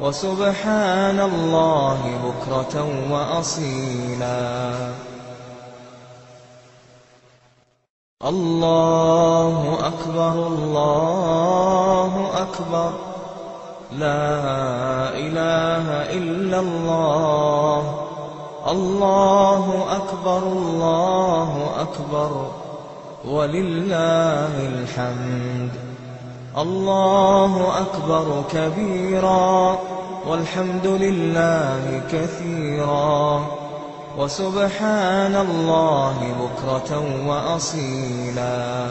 وسبحان الله بكرة وأصيلا. الله أكبر الله أكبر. لا إله إلا الله. الله أكبر الله أكبر. ولله الحمد. الله أكبر كبيرا والحمد لله كثيرا وسبحان الله بكرة وأصيلا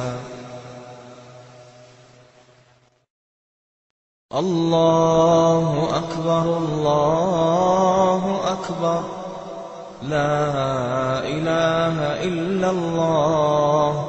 الله أكبر الله أكبر لا إله إلا الله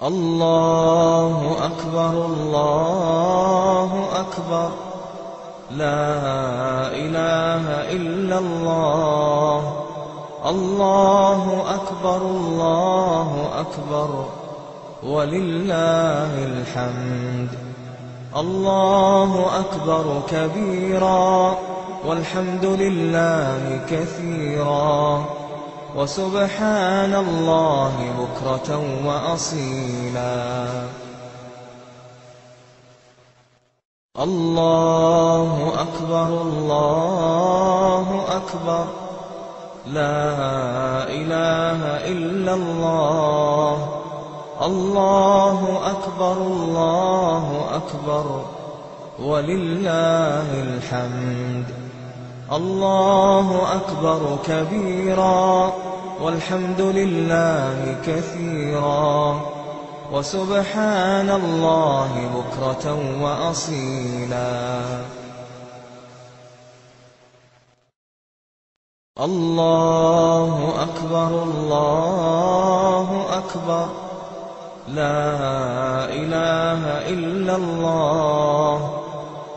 اللہ اکبر اللہ اکبر لا الہ الا اللہ اللہ اکبر اللہ اکبر وللہ الحمد اللہ اکبر کبیرا والحمد للہ کثیرا وسبحان الله بكرة وأصيلا الله أكبر الله أكبر لا إله إلا الله الله أكبر الله أكبر ولله الحمد. الله أكبر كبيرا والحمد لله كثيرا وسبحان الله بكرة وأصيلا الله أكبر الله أكبر لا إله إلا الله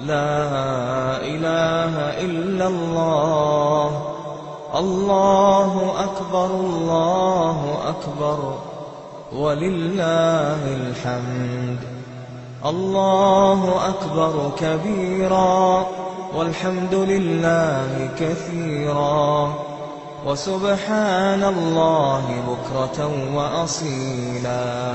لا إله إلا الله. الله أكبر الله أكبر. ولله الحمد. الله أكبر كبيرا. والحمد لله كثيرا. وسبحان الله بكرة وأصيلا.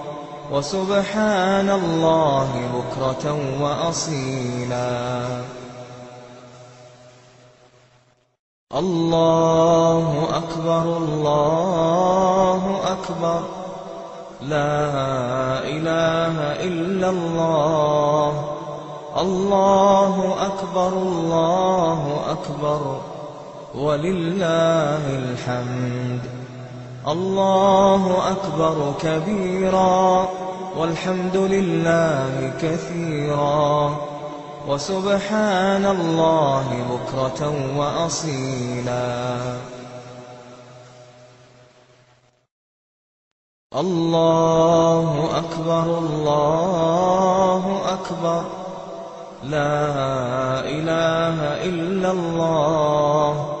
وسبحان الله بكرة وأصيلا. الله أكبر الله أكبر. لا إله إلا الله. الله أكبر الله أكبر. ولله الحمد. الله أكبر كبيرا والحمد لله كثيرا وسبحان الله بكرة وأصيلا الله أكبر الله أكبر لا إله إلا الله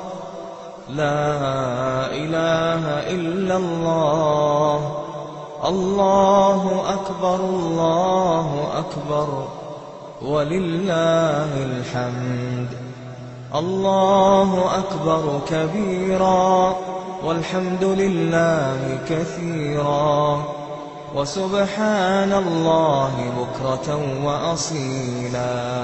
لا إله إلا الله. الله أكبر الله أكبر. ولله الحمد. الله أكبر كبيرا. والحمد لله كثيرا. وسبحان الله بكرة وأصيلا.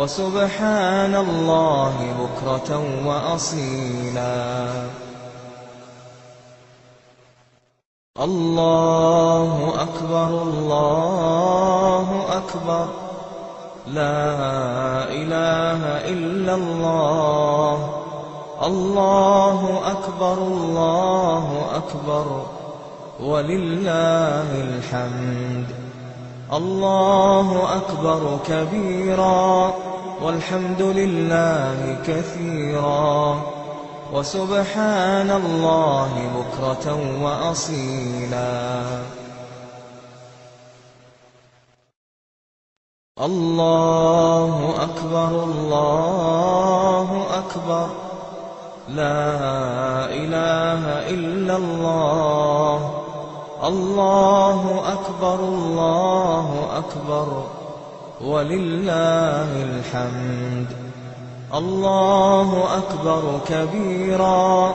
وسبحان الله بكرة وأصيلا الله أكبر الله أكبر لا إله إلا الله الله أكبر الله أكبر ولله الحمد. الله أكبر كبيرا والحمد لله كثيرا وسبحان الله بكرة وأصيلا الله أكبر الله أكبر لا إله إلا الله الله أكبر الله أكبر ولله الحمد الله أكبر كبيرا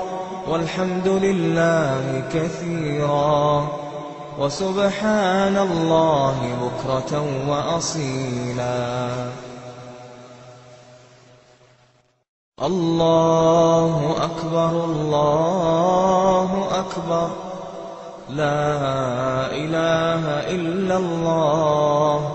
والحمد لله كثيرا وسبحان الله بكرة وأصيلا الله أكبر الله أكبر لا إله إلا الله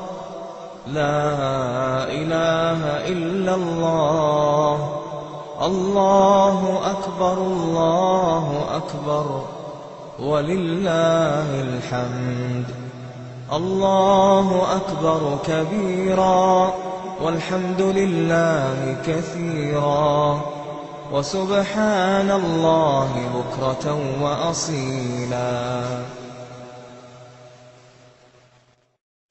لا إله إلا الله. الله أكبر الله أكبر. ولله الحمد. الله أكبر كبيرا. والحمد لله كثيرا. وسبحان الله بكرة وأصيلا.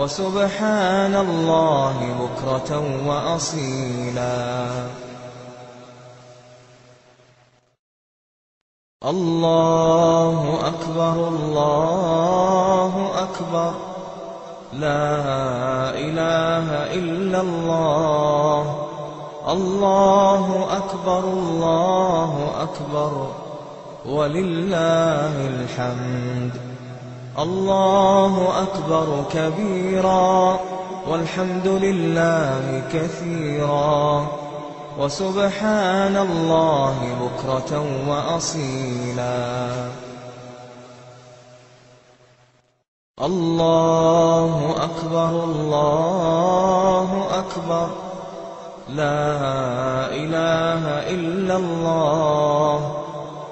وسبحان الله بكرة وأصيلا الله أكبر الله أكبر لا إله إلا الله الله أكبر الله أكبر ولله الحمد الله أكبر كبيرا والحمد لله كثيرا وسبحان الله بكرة وأصيلا الله أكبر الله أكبر لا إله إلا الله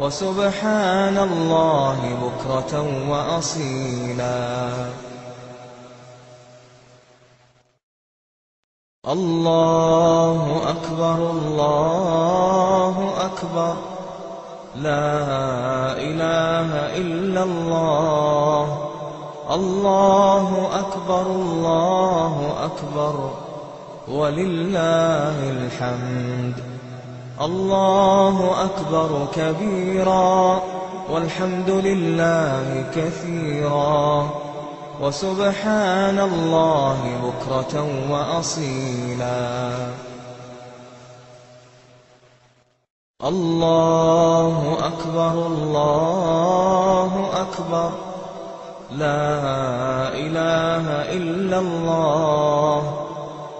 وسبحان الله بكرة وأصيلا. الله أكبر الله أكبر. لا إله إلا الله. الله أكبر الله أكبر. ولله الحمد. الله أكبر كبيرا والحمد لله كثيرا وسبحان الله بكرة وأصيلا الله أكبر الله أكبر لا إله إلا الله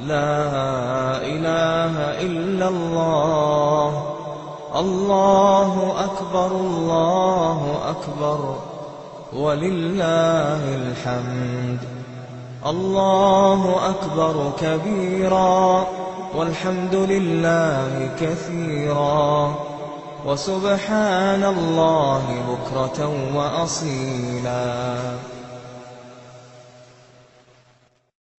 لا إله إلا الله. الله أكبر الله أكبر. ولله الحمد. الله أكبر كبيرا. والحمد لله كثيرا. وسبحان الله بكرة وأصيلا.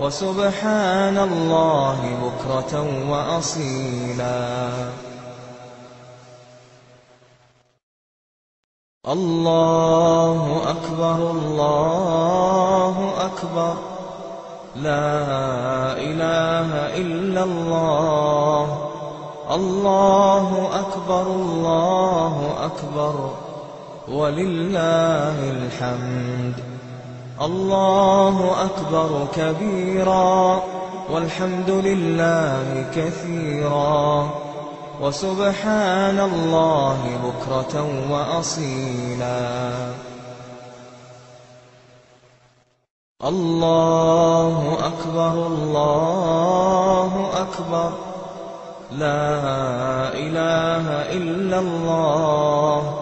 وسبحان الله بكرة وأصيلا الله أكبر الله أكبر لا إله إلا الله الله أكبر الله أكبر ولله الحمد۔ الله أكبر كبيرا والحمد لله كثيرا وسبحان الله بكرة وأصيلا الله أكبر الله أكبر لا إله إلا الله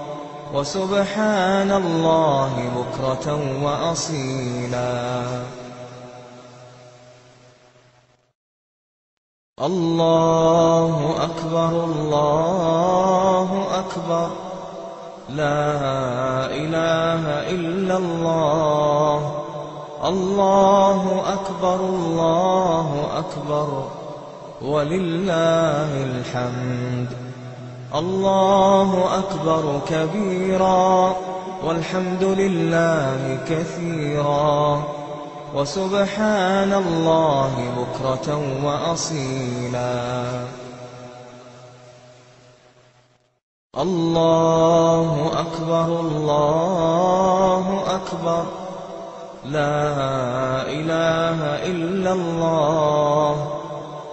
وسبحان الله بكرة وأصيلا الله أكبر الله أكبر لا إله إلا الله الله أكبر الله أكبر ولله الحمد. الله أكبر كبيرا والحمد لله كثيرا وسبحان الله بكرة وأصيلا الله أكبر الله أكبر لا إله إلا الله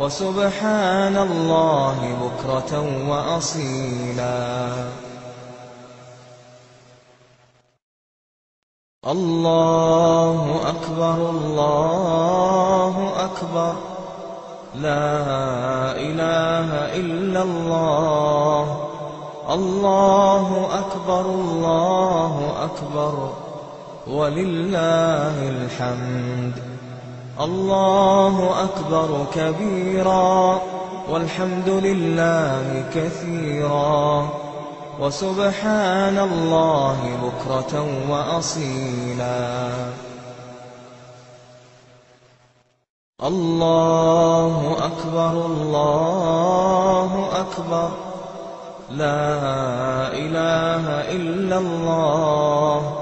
وسبحان الله بكرة وأصيلا الله أكبر الله أكبر لا إله إلا الله الله أكبر الله أكبر ولله الحمد۔ الله أكبر كبيرا والحمد لله كثيرا وسبحان الله بكرة وأصيلا الله أكبر الله أكبر لا إله إلا الله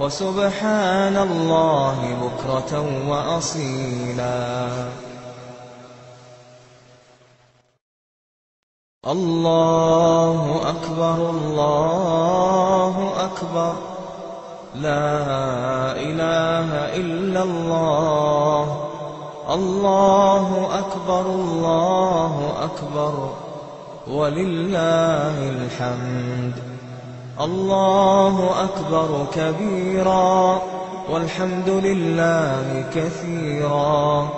وسبحان الله بكرة وأصيلا الله أكبر الله أكبر لا إله إلا الله الله أكبر الله أكبر ولله الحمد الله أكبر كبيرا والحمد لله كثيرا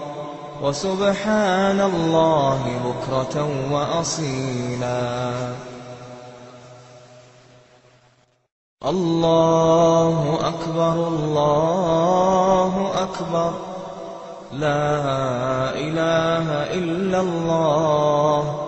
وسبحان الله بكرة وأصيلا الله أكبر الله أكبر لا إله إلا الله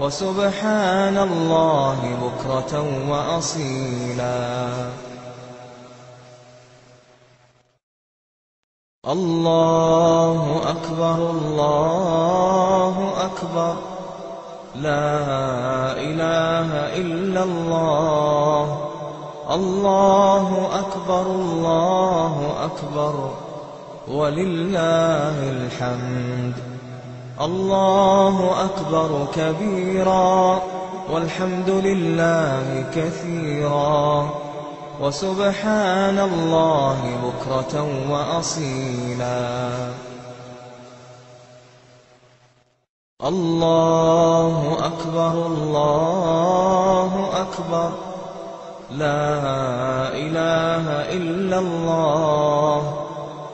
وسبحان الله بكرة وأصيلا الله أكبر الله أكبر لا إله إلا الله الله أكبر الله أكبر ولله الحمد۔ الله أكبر كبيرا والحمد لله كثيرا وسبحان الله بكرة وأصيلا الله أكبر الله أكبر لا إله إلا الله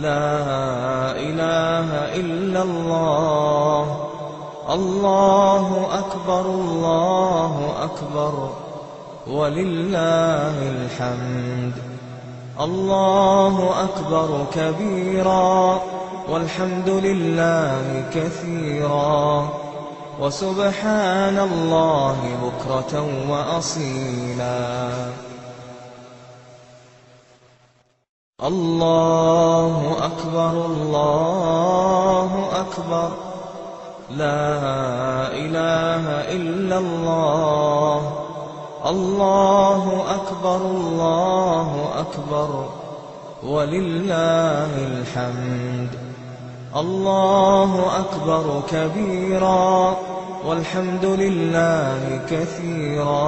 لا إله إلا الله. الله أكبر الله أكبر. ولله الحمد. الله أكبر كبيرا. والحمد لله كثيرا. وسبحان الله بكرة وأصيلا. اللہ اکبر اللہ اکبر لا الہ الا اللہ اللہ اکبر اللہ اکبر وللہ الحمد اللہ اکبر کبیرا والحمد للہ کثیرا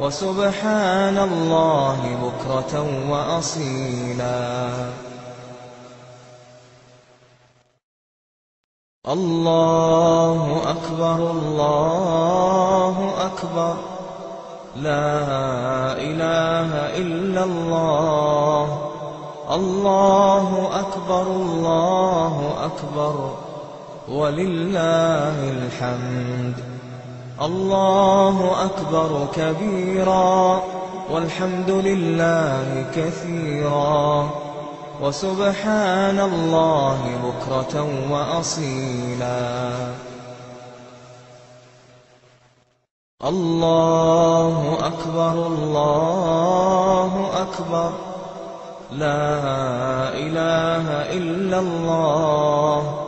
وسبحان الله بكرة وأصيلا. الله أكبر الله أكبر. لا إله إلا الله. الله أكبر الله أكبر. ولله الحمد. الله أكبر كبيرا والحمد لله كثيرا وسبحان الله بكرة وأصيلا الله أكبر الله أكبر لا إله إلا الله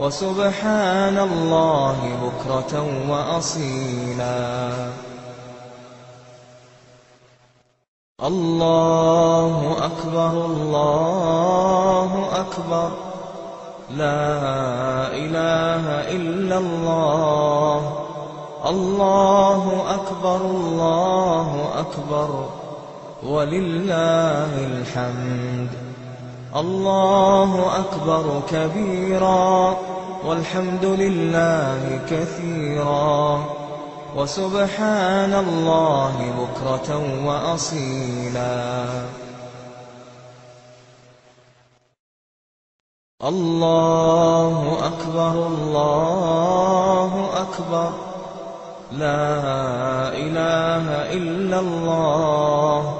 وسبحان الله بكرة وأصيلا. الله أكبر الله أكبر. لا إله إلا الله. الله أكبر الله أكبر. ولله الحمد. الله أكبر كبيرا والحمد لله كثيرا وسبحان الله بكرة وأصيلا الله أكبر الله أكبر لا إله إلا الله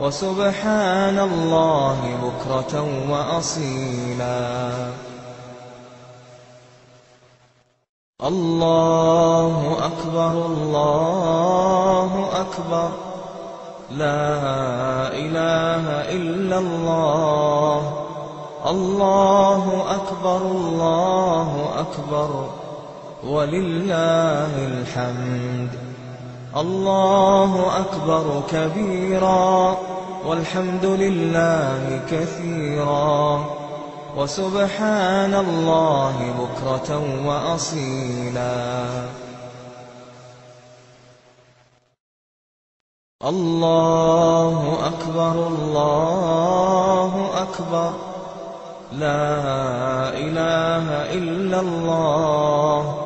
وسبحان الله بكرة وأصيلا الله أكبر الله أكبر لا إله إلا الله الله أكبر الله أكبر ولله الحمد. الله أكبر كبيرا والحمد لله كثيرا وسبحان الله بكرة وأصيلا الله أكبر الله أكبر لا إله إلا الله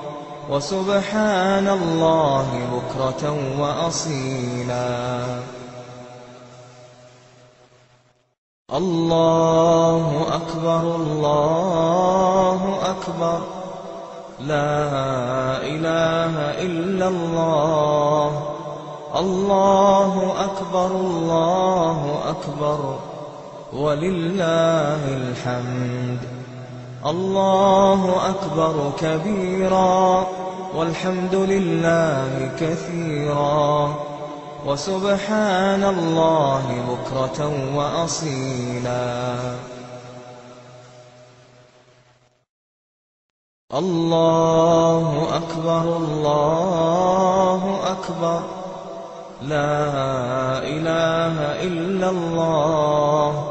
وسبحان الله بكرة وأصيلا الله أكبر الله أكبر لا إله إلا الله الله أكبر الله أكبر ولله الحمد. الله أكبر كبيرا والحمد لله كثيرا وسبحان الله بكرة وأصيلا الله أكبر الله أكبر لا إله إلا الله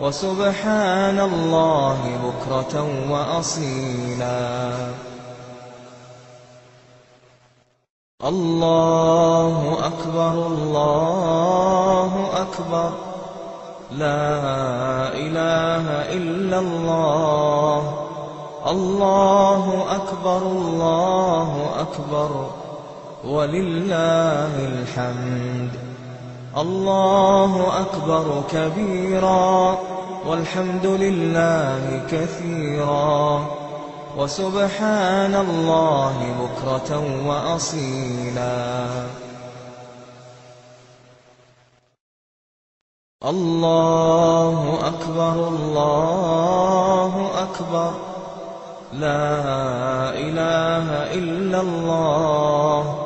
وسبحان الله بكرة وأصيلا. الله أكبر الله أكبر. لا إله إلا الله. الله أكبر الله أكبر. ولله الحمد. الله أكبر كبيرا والحمد لله كثيرا وسبحان الله بكرة وأصيلا الله أكبر الله أكبر لا إله إلا الله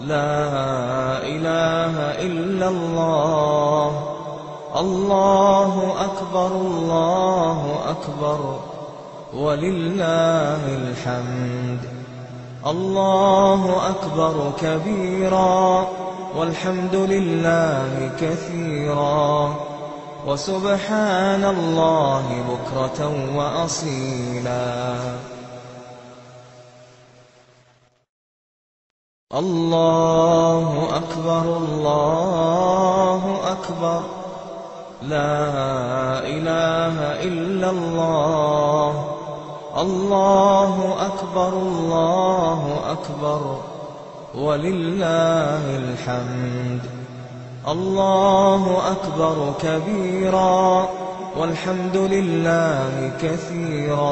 لا إله إلا الله. الله أكبر الله أكبر. ولله الحمد. الله أكبر كبيرا. والحمد لله كثيرا. وسبحان الله بكرة وأصيلا. اللہ اکبر اللہ اکبر لا الہ الا اللہ اللہ اکبر اللہ اکبر وللہ الحمد اللہ اکبر کبیرا والحمد للہ کثیرا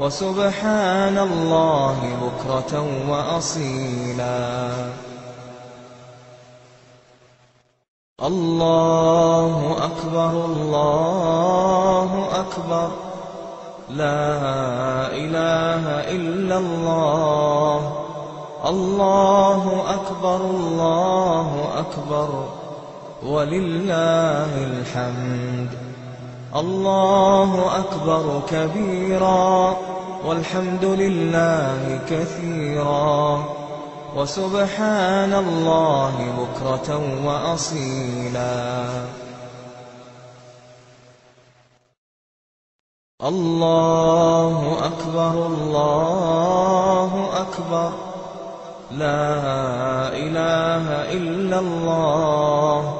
وسبحان الله بكرة وأصيلا الله أكبر الله أكبر لا إله إلا الله الله أكبر الله أكبر ولله الحمد. الله أكبر كبيرا والحمد لله كثيرا وسبحان الله بكرة وأصيلا الله أكبر الله أكبر لا إله إلا الله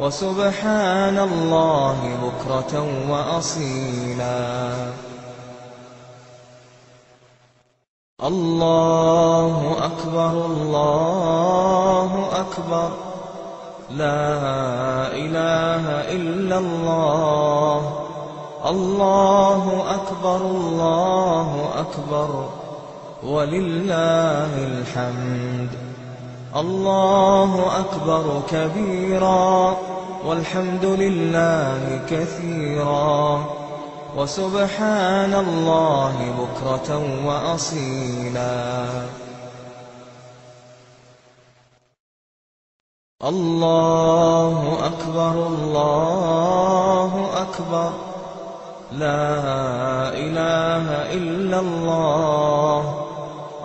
وسبحان الله بكرة وأصيلا الله أكبر الله أكبر لا إله إلا الله الله أكبر الله أكبر ولله الحمد. الله أكبر كبيرا والحمد لله كثيرا وسبحان الله بكرة وأصيلا الله أكبر الله أكبر لا إله إلا الله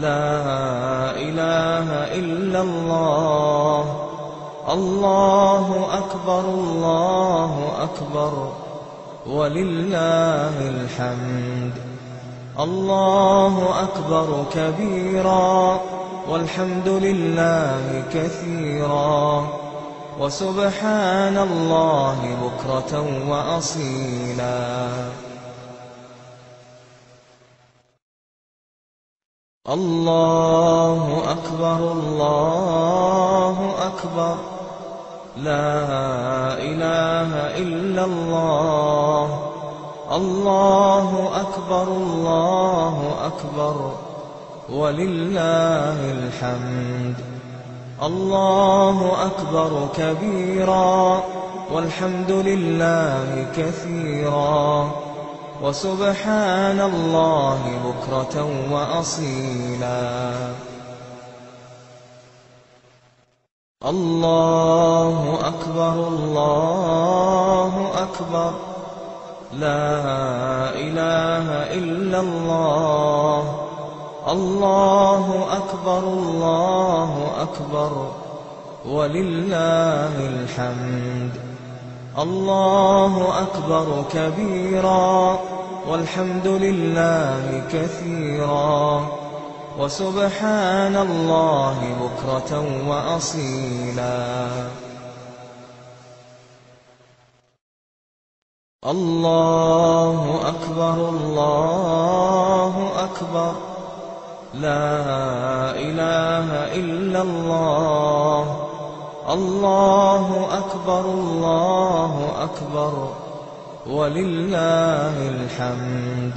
لا إله إلا الله. الله أكبر الله أكبر. ولله الحمد. الله أكبر كبيرا. والحمد لله كثيرا. وسبحان الله بكرة وأصيلا. اللہ اکبر اللہ اکبر لا الہ الا اللہ اللہ اکبر اللہ اکبر وللہ الحمد اللہ اکبر کبیرا والحمد للہ کثیرا وسبحان الله بكرة وأصيلا. الله أكبر الله أكبر. لا إله إلا الله. الله أكبر الله أكبر. ولله الحمد. الله أكبر كبيرا. والحمد لله كثيرا وسبحان الله بكرة وأصيلا الله أكبر الله أكبر لا إله إلا الله الله أكبر الله أكبر ولله الحمد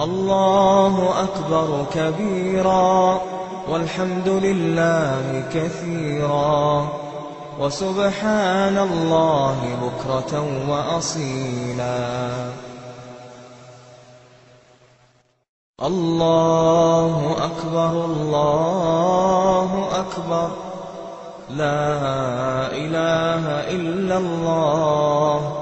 الله أكبر كبيرا والحمد لله كثيرا وسبحان الله بكرة وأصيلا الله أكبر الله أكبر لا إله إلا الله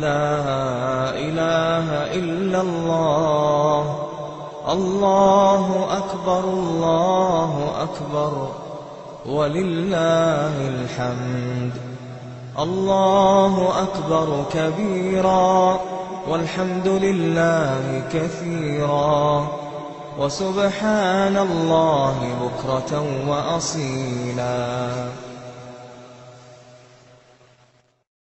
لا إله إلا الله. الله أكبر الله أكبر. ولله الحمد. الله أكبر كبيرا. والحمد لله كثيرا. وسبحان الله بكرة وأصيلا.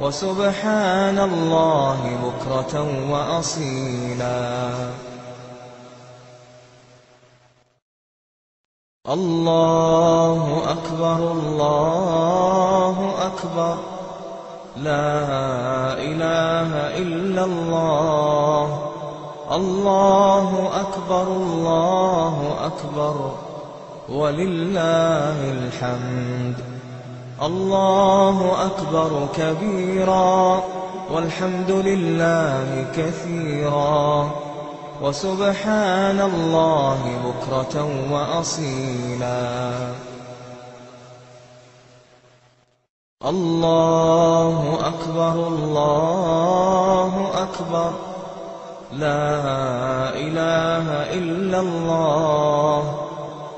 وسبحان الله بكرة وأصيلا الله أكبر الله أكبر لا إله إلا الله الله أكبر الله أكبر ولله الحمد۔ الله أكبر كبيرا والحمد لله كثيرا وسبحان الله بكرة وأصيلا الله أكبر الله أكبر لا إله إلا الله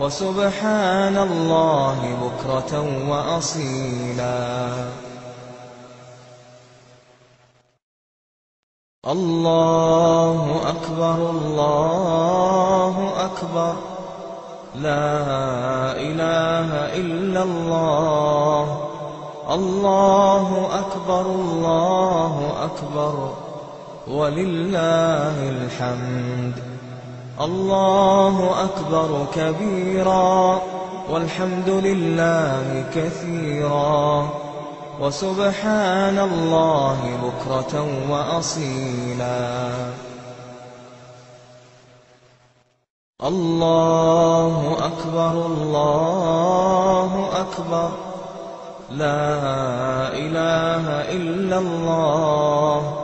وسبحان الله بكرة وأصيلا. الله أكبر الله أكبر. لا إله إلا الله. الله أكبر الله أكبر. ولله الحمد. الله أكبر كبيرا والحمد لله كثيرا وسبحان الله بكرة وأصيلا الله أكبر الله أكبر لا إله إلا الله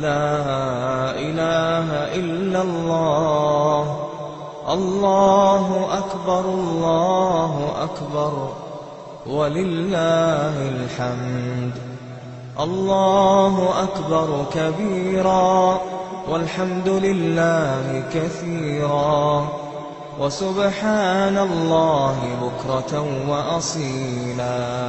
لا إله إلا الله. الله أكبر الله أكبر. ولله الحمد. الله أكبر كبيرا. والحمد لله كثيرا. وسبحان الله بكرة وأصيلا.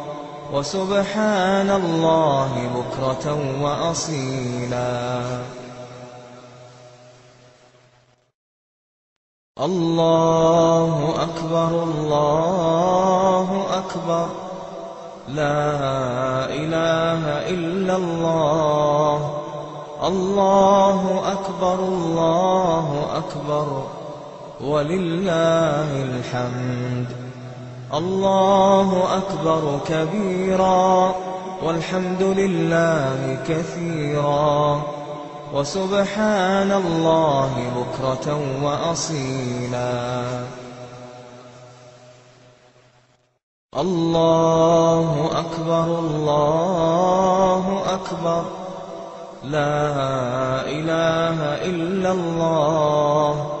وسبحان الله بكرة وأصيلا الله أكبر الله أكبر لا إله إلا الله الله أكبر الله أكبر ولله الحمد۔ الله أكبر كبيرا والحمد لله كثيرا وسبحان الله بكرة وأصيلا الله أكبر الله أكبر لا إله إلا الله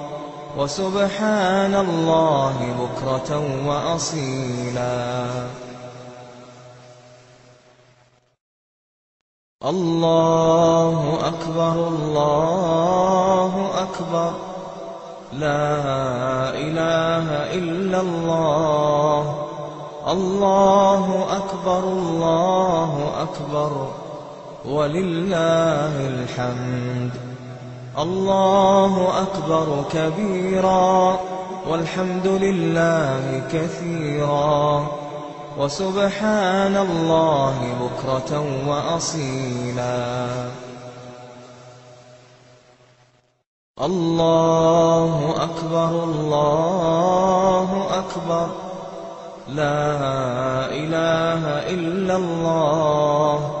وسبحان الله بكرة وأصيلا. الله أكبر الله أكبر. لا إله إلا الله. الله أكبر الله أكبر. ولله الحمد. الله أكبر كبيرا والحمد لله كثيرا وسبحان الله بكرة وأصيلا الله أكبر الله أكبر لا إله إلا الله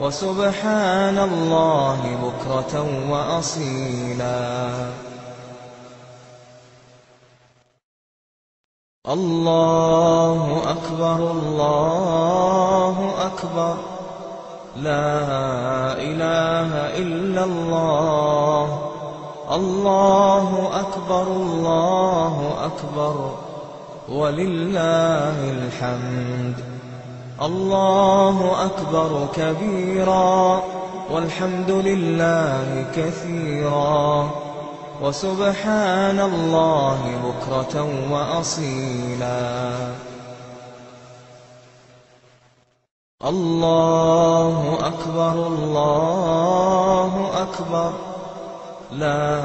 وسبحان الله بكرة وأصيلا الله أكبر الله أكبر لا إله إلا الله الله أكبر الله أكبر ولله الحمد۔ الله أكبر كبيرا والحمد لله كثيرا وسبحان الله بكرة وأصيلا الله أكبر الله أكبر لا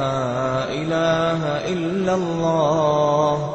إله إلا الله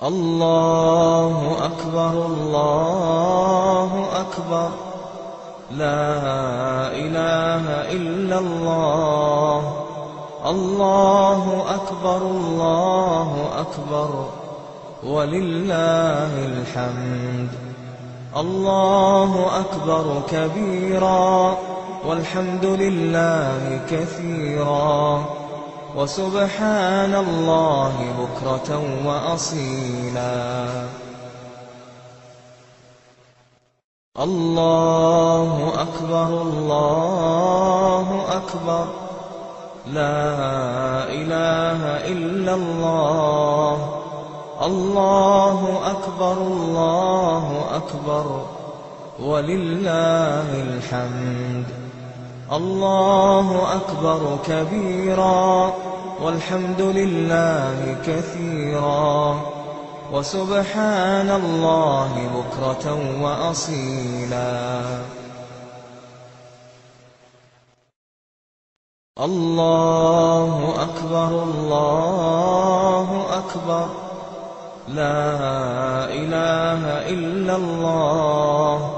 اللہ اکبر اللہ اکبر لا الہ الا اللہ اللہ اکبر اللہ اکبر وللہ الحمد اللہ اکبر کبیرا والحمد للہ کثیرا وسبحان الله بكرة وأصيلا الله أكبر الله أكبر لا إله إلا الله الله أكبر الله أكبر ولله الحمد. الله أكبر كبيرا والحمد لله كثيرا وسبحان الله بكرة وأصيلا الله أكبر الله أكبر لا إله إلا الله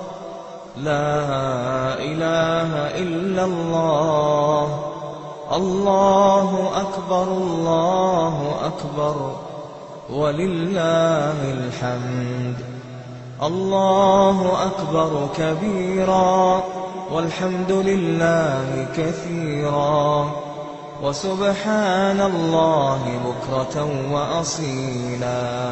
لا إله إلا الله. الله أكبر الله أكبر. ولله الحمد. الله أكبر كبيرا. والحمد لله كثيرا. وسبحان الله بكرة وأصيلا.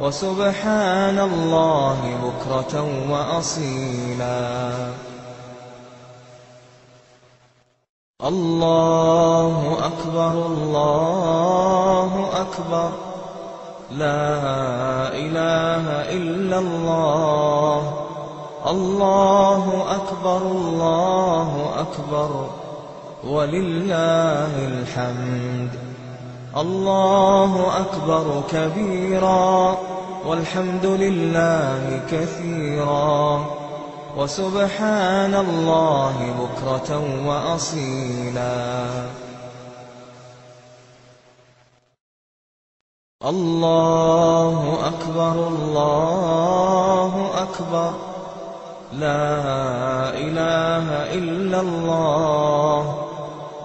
وسبحان الله بكرة وأصيلا الله أكبر الله أكبر لا إله إلا الله الله أكبر الله أكبر ولله الحمد. الله أكبر كبيرا والحمد لله كثيرا وسبحان الله بكرة وأصيلا الله أكبر الله أكبر لا إله إلا الله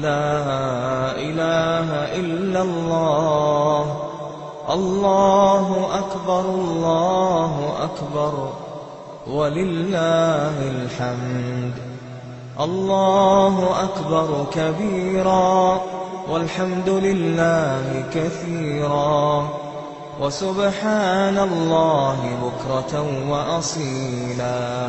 لا إله إلا الله. الله أكبر الله أكبر. ولله الحمد. الله أكبر كبيرا. والحمد لله كثيرا. وسبحان الله بكرة وأصيلا.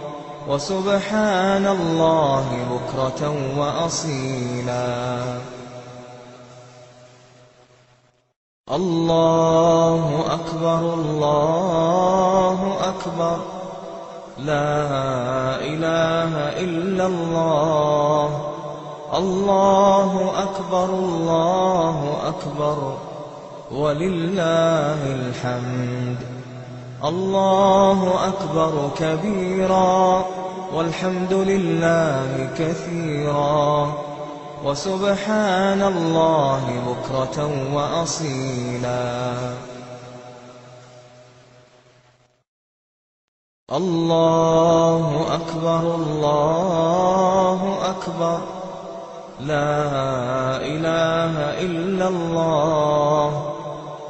وسبحان الله بكرة وأصيلا الله أكبر الله أكبر لا إله إلا الله الله أكبر الله أكبر ولله الحمد. الله أكبر كبيرا والحمد لله كثيرا وسبحان الله بكرة وأصيلا الله أكبر الله أكبر لا إله إلا الله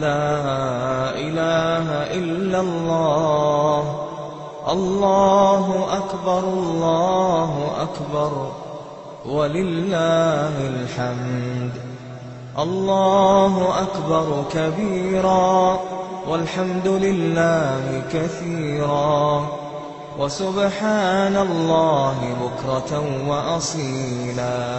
لا إله إلا الله. الله أكبر الله أكبر. ولله الحمد. الله أكبر كبيرا. والحمد لله كثيرا. وسبحان الله بكرة وأصيلا.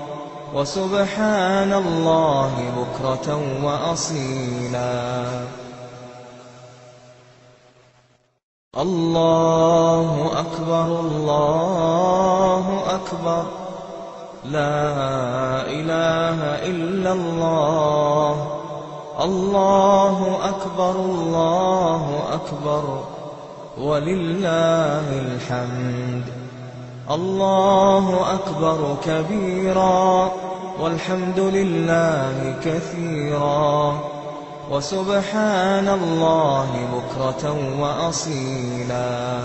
وسبحان الله بكرة وأصيلا الله أكبر الله أكبر لا إله إلا الله الله أكبر الله أكبر ولله الحمد. الله أكبر كبيرا والحمد لله كثيرا وسبحان الله بكرة وأصيلا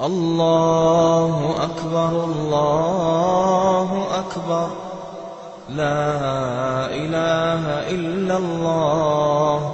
الله أكبر الله أكبر لا إله إلا الله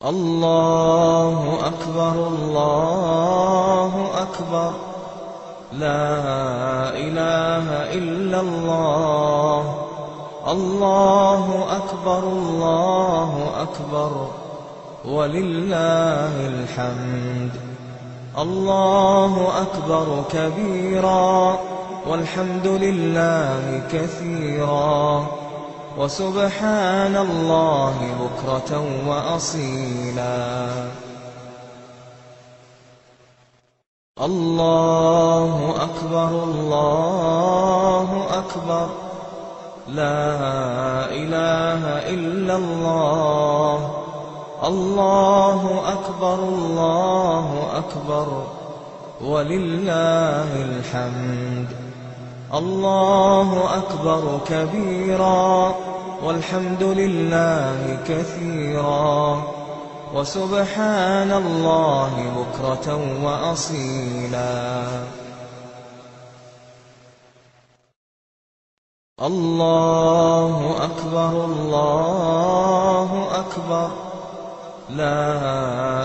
اللہ اکبر اللہ اکبر لا الہ الا اللہ اللہ اکبر اللہ اکبر وللہ الحمد اللہ اکبر کبیرا والحمد للہ کثیرا وسبحان الله بكرة وأصيلا الله أكبر الله أكبر لا إله إلا الله الله أكبر الله أكبر ولله الحمد. الله أكبر كبيرا والحمد لله كثيرا وسبحان الله بكرة وأصيلا الله أكبر الله أكبر لا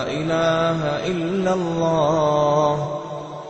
إله إلا الله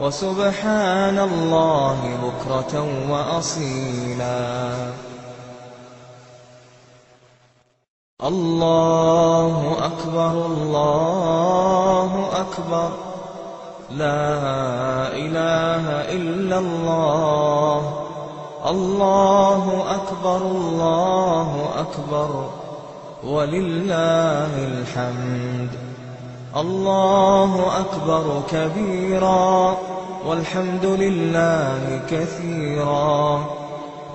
وسبحان الله بكرة وأصيلا. الله أكبر الله أكبر. لا إله إلا الله. الله أكبر الله أكبر. ولله الحمد. الله أكبر كبيرا والحمد لله كثيرا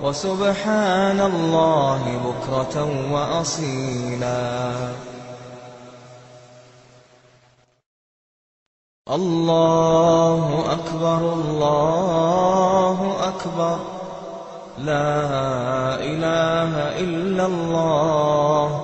وسبحان الله بكرة وأصيلا الله أكبر الله أكبر لا إله إلا الله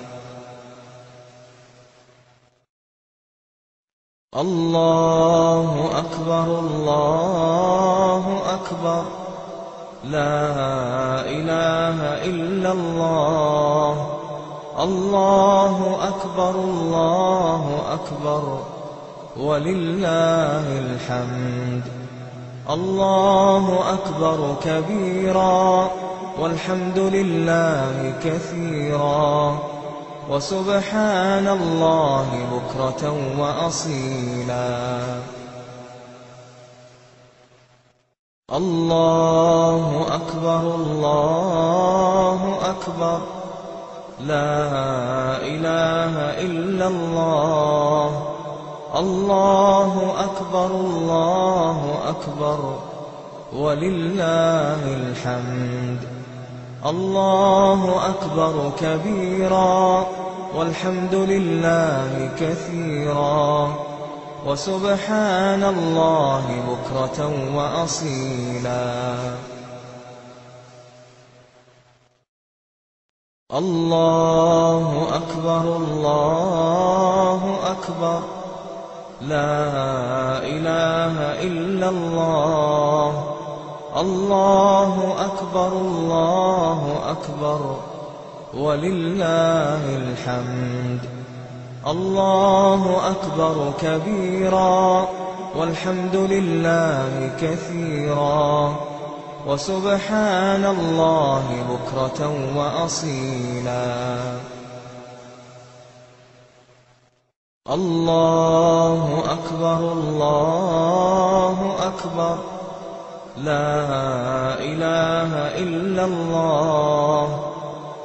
اللہ اکبر اللہ اکبر لا الہ الا اللہ اللہ اکبر اللہ اکبر وللہ الحمد اللہ اکبر کبیرا والحمد للہ کثیرا وسبحان الله بكرة وأصيلا الله أكبر الله أكبر لا إله إلا الله الله أكبر الله أكبر ولله الحمد. الله أكبر كبيرا والحمد لله كثيرا وسبحان الله بكرة وأصيلا الله أكبر الله أكبر لا إله إلا الله الله أكبر الله أكبر ولله الحمد الله أكبر كبيرا والحمد لله كثيرا وسبحان الله بكرة وأصيلا الله أكبر الله أكبر لا إله إلا الله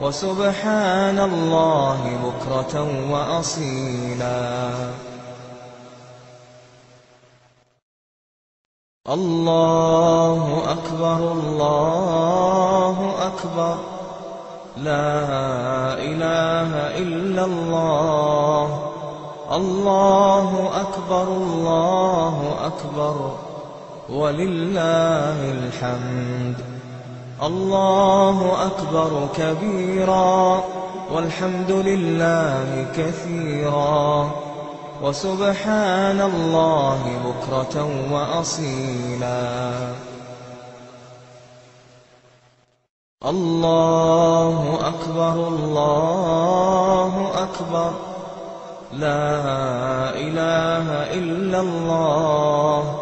وسبحان الله بكرة وأصيلا. الله أكبر الله أكبر. لا إله إلا الله. الله أكبر الله أكبر. ولله الحمد. الله أكبر كبيرا والحمد لله كثيرا وسبحان الله بكرة وأصيلا الله أكبر الله أكبر لا إله إلا الله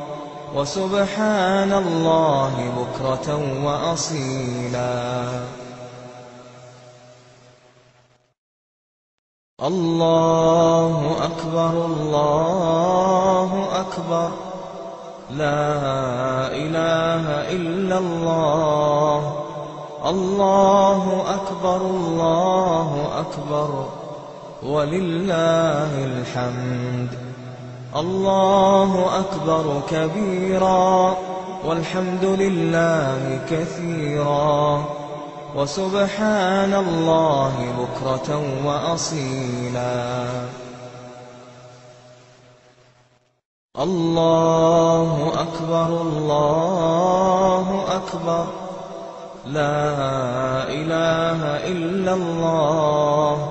وسبحان الله بكرة وأصيلا. الله أكبر الله أكبر. لا إله إلا الله. الله أكبر الله أكبر. ولله الحمد. الله أكبر كبيرا والحمد لله كثيرا وسبحان الله بكرة وأصيلا الله أكبر الله أكبر لا إله إلا الله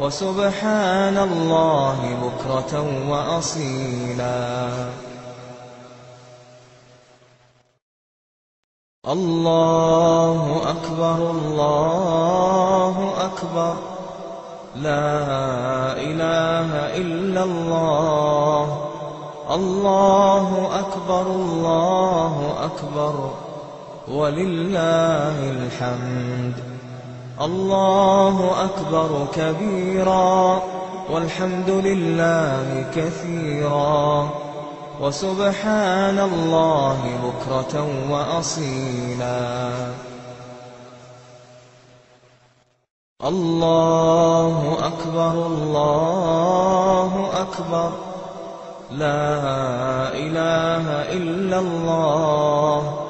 وسبحان الله بكرة وأصيلا الله أكبر الله أكبر لا إله إلا الله الله أكبر الله أكبر ولله الحمد۔ الله أكبر كبيرا والحمد لله كثيرا وسبحان الله بكرة وأصيلا الله أكبر الله أكبر لا إله إلا الله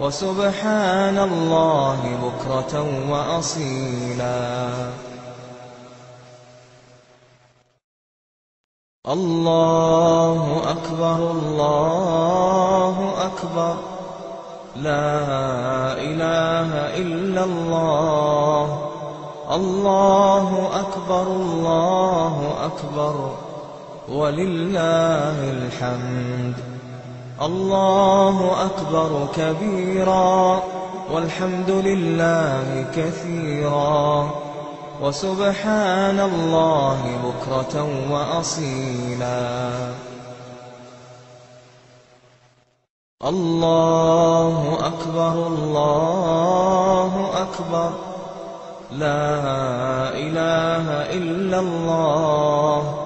وسبحان الله بكرة وأصيلا. الله أكبر الله أكبر. لا إله إلا الله. الله أكبر الله أكبر. ولله الحمد. الله أكبر كبيرا والحمد لله كثيرا وسبحان الله بكرة وأصيلا الله أكبر الله أكبر لا إله إلا الله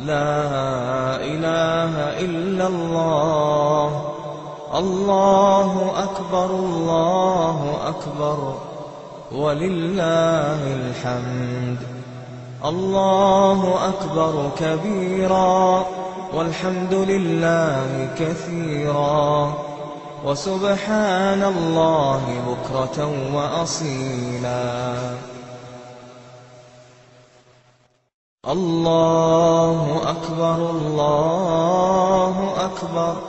لا إله إلا الله. الله أكبر الله أكبر. ولله الحمد. الله أكبر كبيرا. والحمد لله كثيرا. وسبحان الله بكرة وأصيلا. اللہ اکبر اللہ اکبر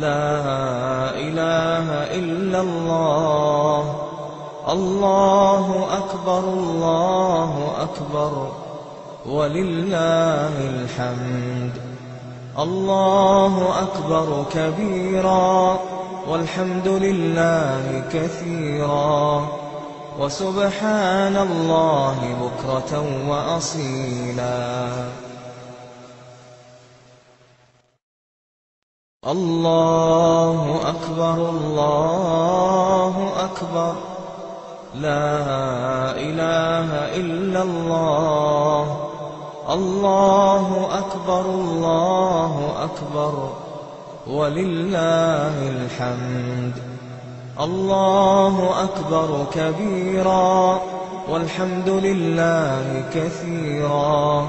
لا الہ الا اللہ اللہ اکبر اللہ اکبر وللہ الحمد اللہ اکبر کبیرا والحمد للہ کثیرا وسبحان الله بكرة وأصيلا. الله أكبر الله أكبر. لا إله إلا الله. الله أكبر الله أكبر. ولله الحمد. الله أكبر كبيرا والحمد لله كثيرا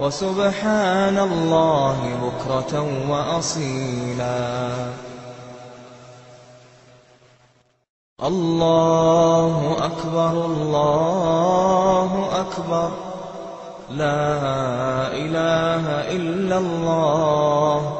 وسبحان الله بكرة وأصيلا الله أكبر الله أكبر لا إله إلا الله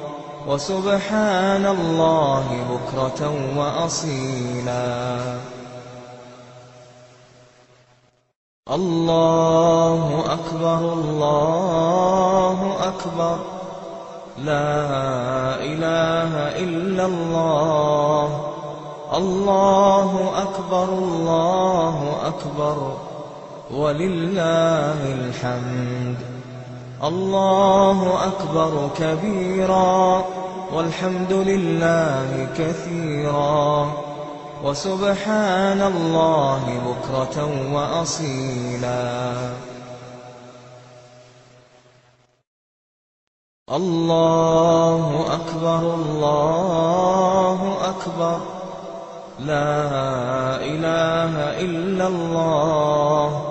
وسبحان الله بكرة وأصيلا الله أكبر الله أكبر لا إله إلا الله الله أكبر الله أكبر ولله الحمد. الله أكبر كبيرا والحمد لله كثيرا وسبحان الله بكرة وأصيلا الله أكبر الله أكبر لا إله إلا الله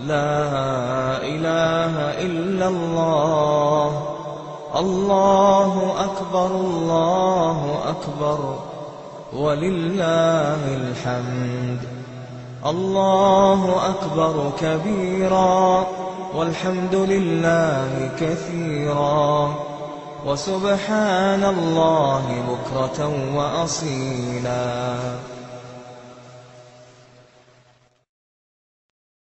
لا إله إلا الله. الله أكبر الله أكبر. ولله الحمد. الله أكبر كبيرا. والحمد لله كثيرا. وسبحان الله بكرة وأصيلا.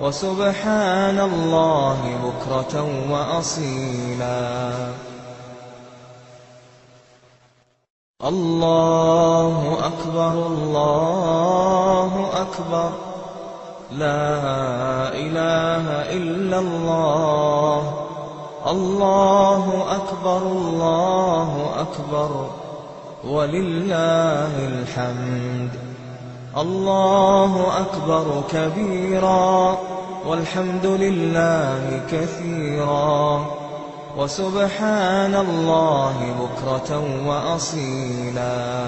وسبحان الله بكرة وأصيلا الله أكبر الله أكبر لا إله إلا الله الله أكبر الله أكبر ولله الحمد. الله أكبر كبيرا والحمد لله كثيرا وسبحان الله بكرة وأصيلا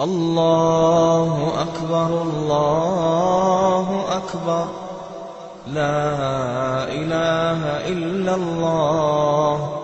الله أكبر الله أكبر لا إله إلا الله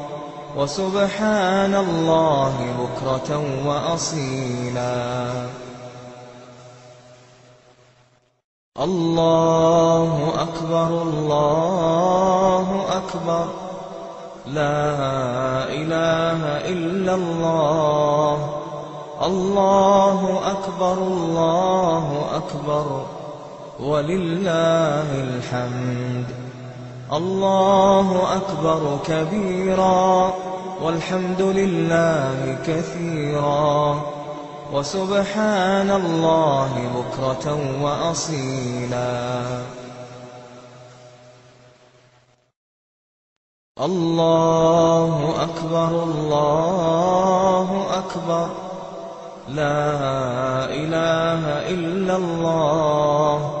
وسبحان الله بكرة وأصيلا الله أكبر الله أكبر لا إله إلا الله الله أكبر الله أكبر ولله الحمد. الله أكبر كبيرا والحمد لله كثيرا وسبحان الله بكرة وأصيلا الله أكبر الله أكبر لا إله إلا الله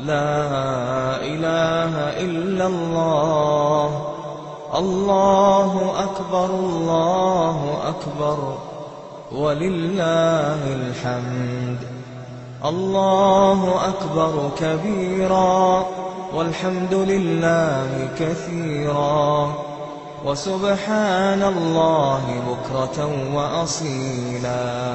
لا إله إلا الله. الله أكبر الله أكبر. ولله الحمد. الله أكبر كبيرا. والحمد لله كثيرا. وسبحان الله بكرة وأصيلا.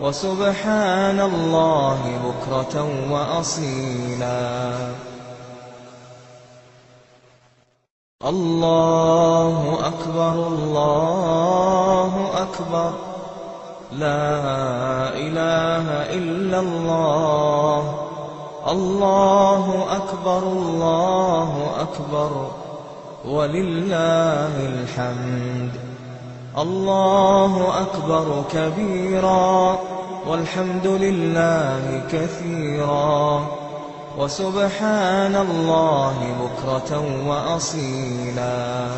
وسبحان الله بكرة وأصيلا. الله أكبر الله أكبر. لا إله إلا الله. الله أكبر الله أكبر. ولله الحمد. الله أكبر كبيرا والحمد لله كثيرا وسبحان الله بكرة وأصيلا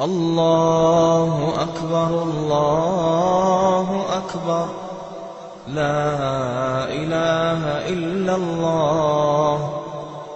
الله أكبر الله أكبر لا إله إلا الله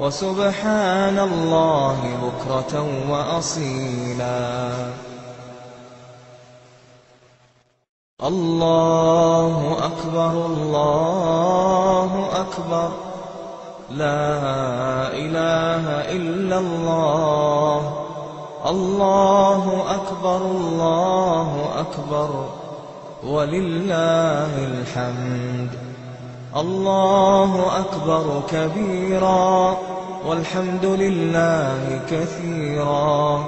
وسبحان الله بكرة وأصيلا الله أكبر الله أكبر لا إله إلا الله الله أكبر الله أكبر ولله الحمد. الله أكبر كبيرا والحمد لله كثيرا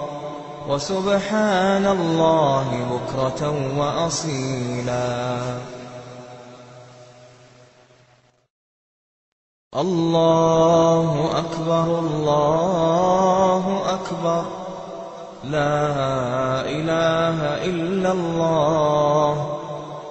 وسبحان الله بكرة وأصيلا الله أكبر الله أكبر لا إله إلا الله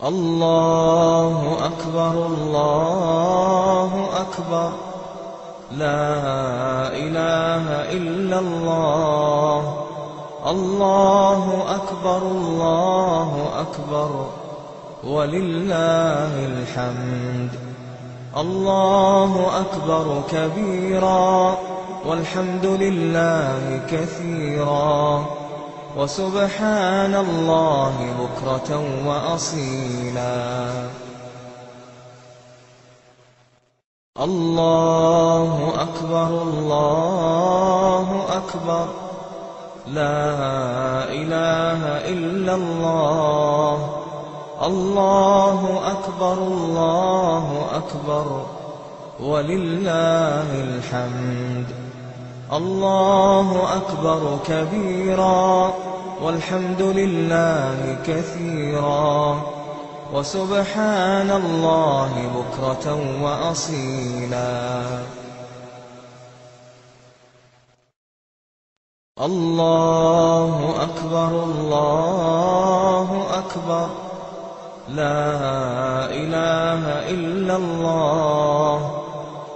اللہ اکبر اللہ اکبر لا الہ الا اللہ اللہ اکبر اللہ اکبر وللہ الحمد اللہ اکبر کبیرا والحمد للہ کثیرا وسبحان الله بكرة وأصيلا. الله أكبر الله أكبر. لا إله إلا الله. الله أكبر الله أكبر. ولله الحمد. الله أكبر كبيرا والحمد لله كثيرا وسبحان الله بكرة وأصيلا الله أكبر الله أكبر لا إله إلا الله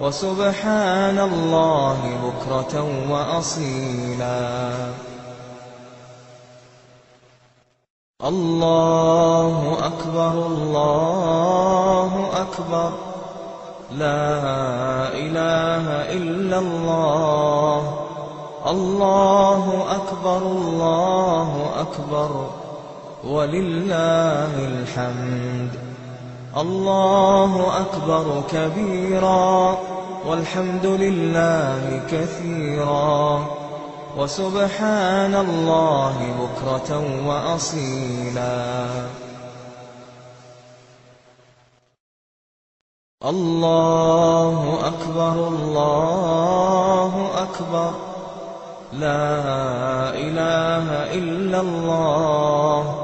وسبحان الله بكرة وأصيلا الله أكبر الله أكبر لا إله إلا الله الله أكبر الله أكبر ولله الحمد. الله أكبر كبيرا والحمد لله كثيرا وسبحان الله بكرة وأصيلا الله أكبر الله أكبر لا إله إلا الله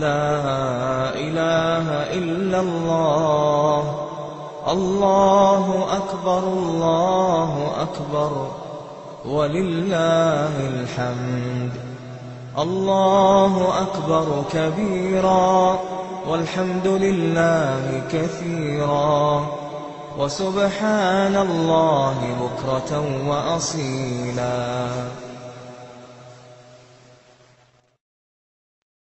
لا إله إلا الله. الله أكبر الله أكبر. ولله الحمد. الله أكبر كبيرا. والحمد لله كثيرا. وسبحان الله بكرة وأصيلا.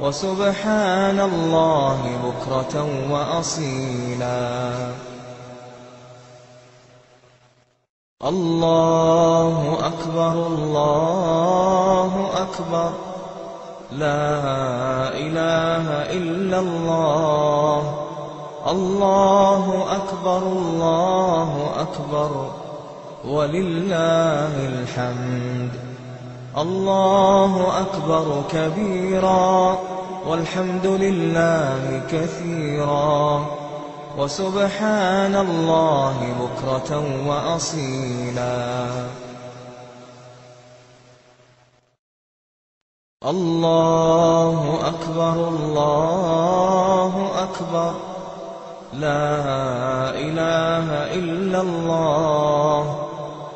وسبحان الله بكرة وأصيلا. الله أكبر الله أكبر. لا إله إلا الله. الله أكبر الله أكبر. ولله الحمد. الله أكبر كبيرا والحمد لله كثيرا وسبحان الله بكرة وأصيلا الله أكبر الله أكبر لا إله إلا الله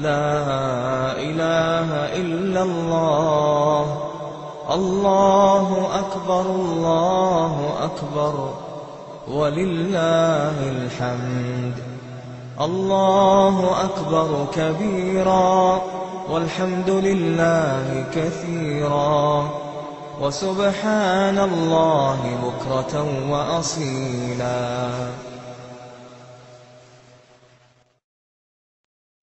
لا إله إلا الله. الله أكبر الله أكبر. ولله الحمد. الله أكبر كبيرا. والحمد لله كثيرا. وسبحان الله بكرة وأصيلا.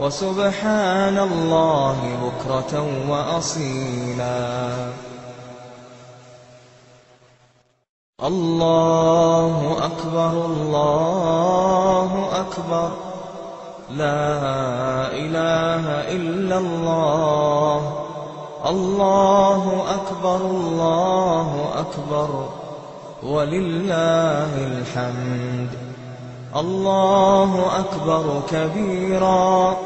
وسبحان الله بكرة وأصيلا الله أكبر الله أكبر لا إله إلا الله الله أكبر الله أكبر ولله الحمد. الله أكبر كبيرا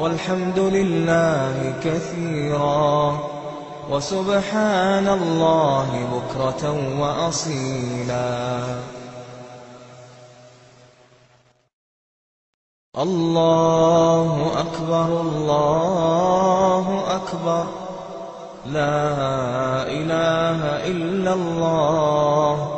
والحمد لله كثيرا وسبحان الله بكرة وأصيلا الله أكبر الله أكبر لا إله إلا الله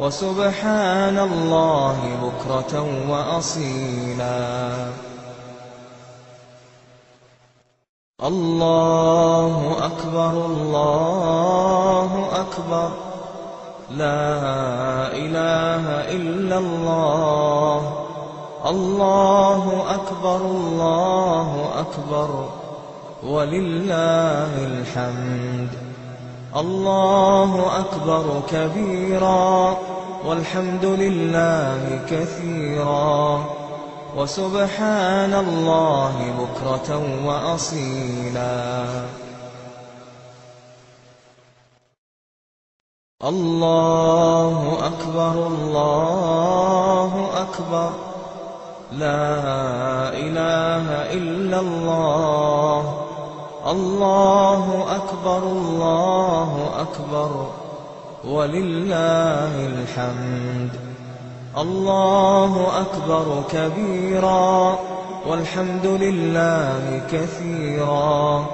وسبحان الله بكرة وأصيلا. الله أكبر الله أكبر. لا إله إلا الله. الله أكبر الله أكبر. ولله الحمد. الله أكبر كبيراً. والحمد لله كثيرا وسبحان الله بكرة وأصيلا. الله أكبر الله أكبر. لا إله إلا الله. الله أكبر الله أكبر. ولله الحمد. الله أكبر كبيرا والحمد لله كثيرا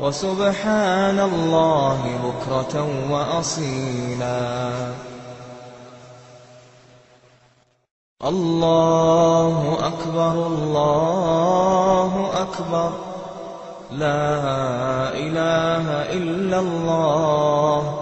وسبحان الله بكرة وأصيلا الله أكبر الله أكبر لا إله إلا الله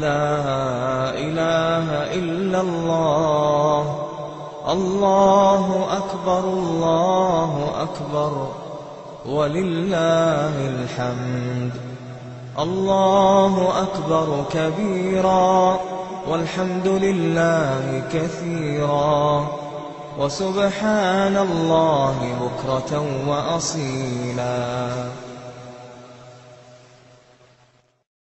لا إله إلا الله. الله أكبر الله أكبر. ولله الحمد. الله أكبر كبيرا. والحمد لله كثيرا. وسبحان الله بكرة وأصيلا.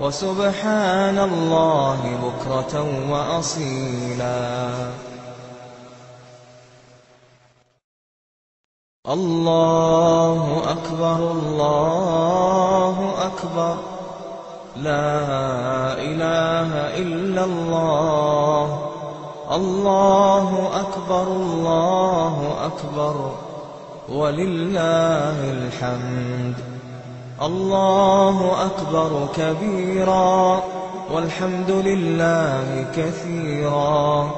وسبحان الله بكرة وأصيلا. الله أكبر الله أكبر. لا إله إلا الله. الله أكبر الله أكبر. ولله الحمد. الله أكبر كبيرا والحمد لله كثيرا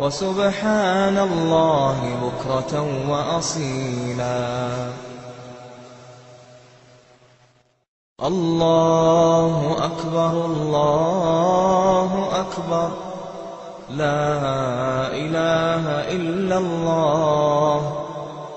وسبحان الله بكرة وأصيلا الله أكبر الله أكبر لا إله إلا الله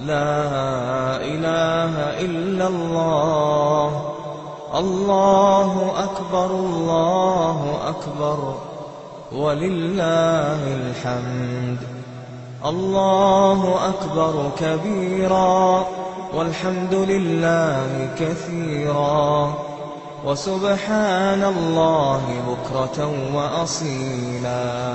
لا إله إلا الله. الله أكبر الله أكبر. ولله الحمد. الله أكبر كبيرا. والحمد لله كثيرا. وسبحان الله بكرة وأصيلا.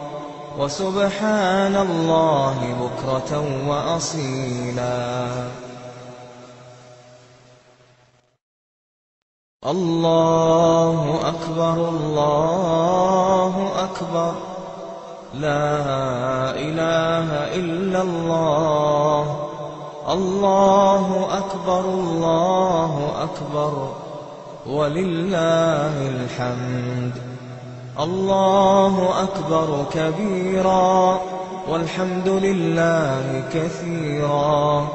وسبحان الله بكرة وأصيلا. الله أكبر الله أكبر. لا إله إلا الله. الله أكبر الله أكبر. ولله الحمد. الله أكبر كبيرا والحمد لله كثيرا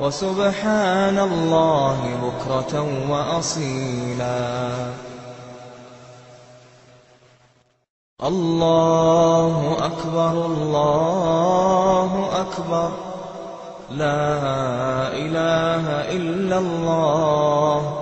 وسبحان الله بكرة وأصيلا الله أكبر الله أكبر لا إله إلا الله